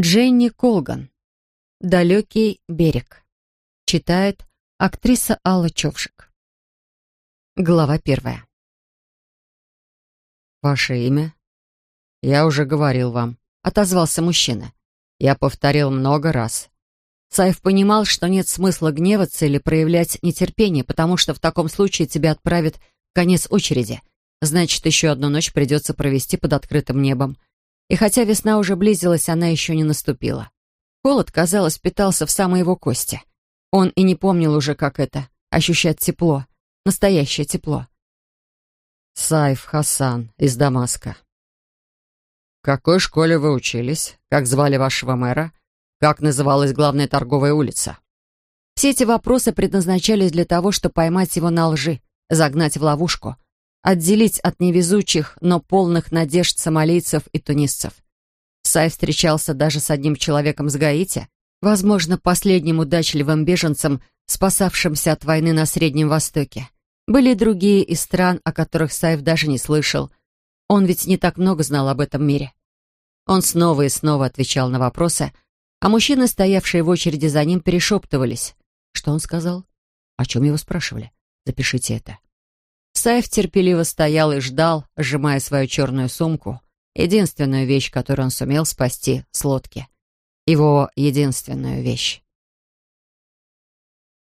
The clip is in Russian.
Дженни Колган. «Далекий берег». Читает актриса Алла Човшик. Глава первая. «Ваше имя?» «Я уже говорил вам», — отозвался мужчина. «Я повторил много раз». Саев понимал, что нет смысла гневаться или проявлять нетерпение, потому что в таком случае тебя отправят в конец очереди. Значит, еще одну ночь придется провести под открытым небом. И хотя весна уже близилась, она еще не наступила. Холод, казалось, питался в самой его кости. Он и не помнил уже, как это — ощущать тепло, настоящее тепло. Сайф Хасан из Дамаска. В какой школе вы учились? Как звали вашего мэра? Как называлась главная торговая улица? Все эти вопросы предназначались для того, чтобы поймать его на лжи, загнать в ловушку — отделить от невезучих, но полных надежд сомалийцев и тунисцев. Сай встречался даже с одним человеком с Гаити, возможно, последним удачливым беженцем, спасавшимся от войны на Среднем Востоке. Были другие из стран, о которых Сайф даже не слышал. Он ведь не так много знал об этом мире. Он снова и снова отвечал на вопросы, а мужчины, стоявшие в очереди за ним, перешептывались. Что он сказал? О чем его спрашивали? Запишите это. Сайф терпеливо стоял и ждал, сжимая свою черную сумку, единственную вещь, которую он сумел спасти с лодки. Его единственную вещь.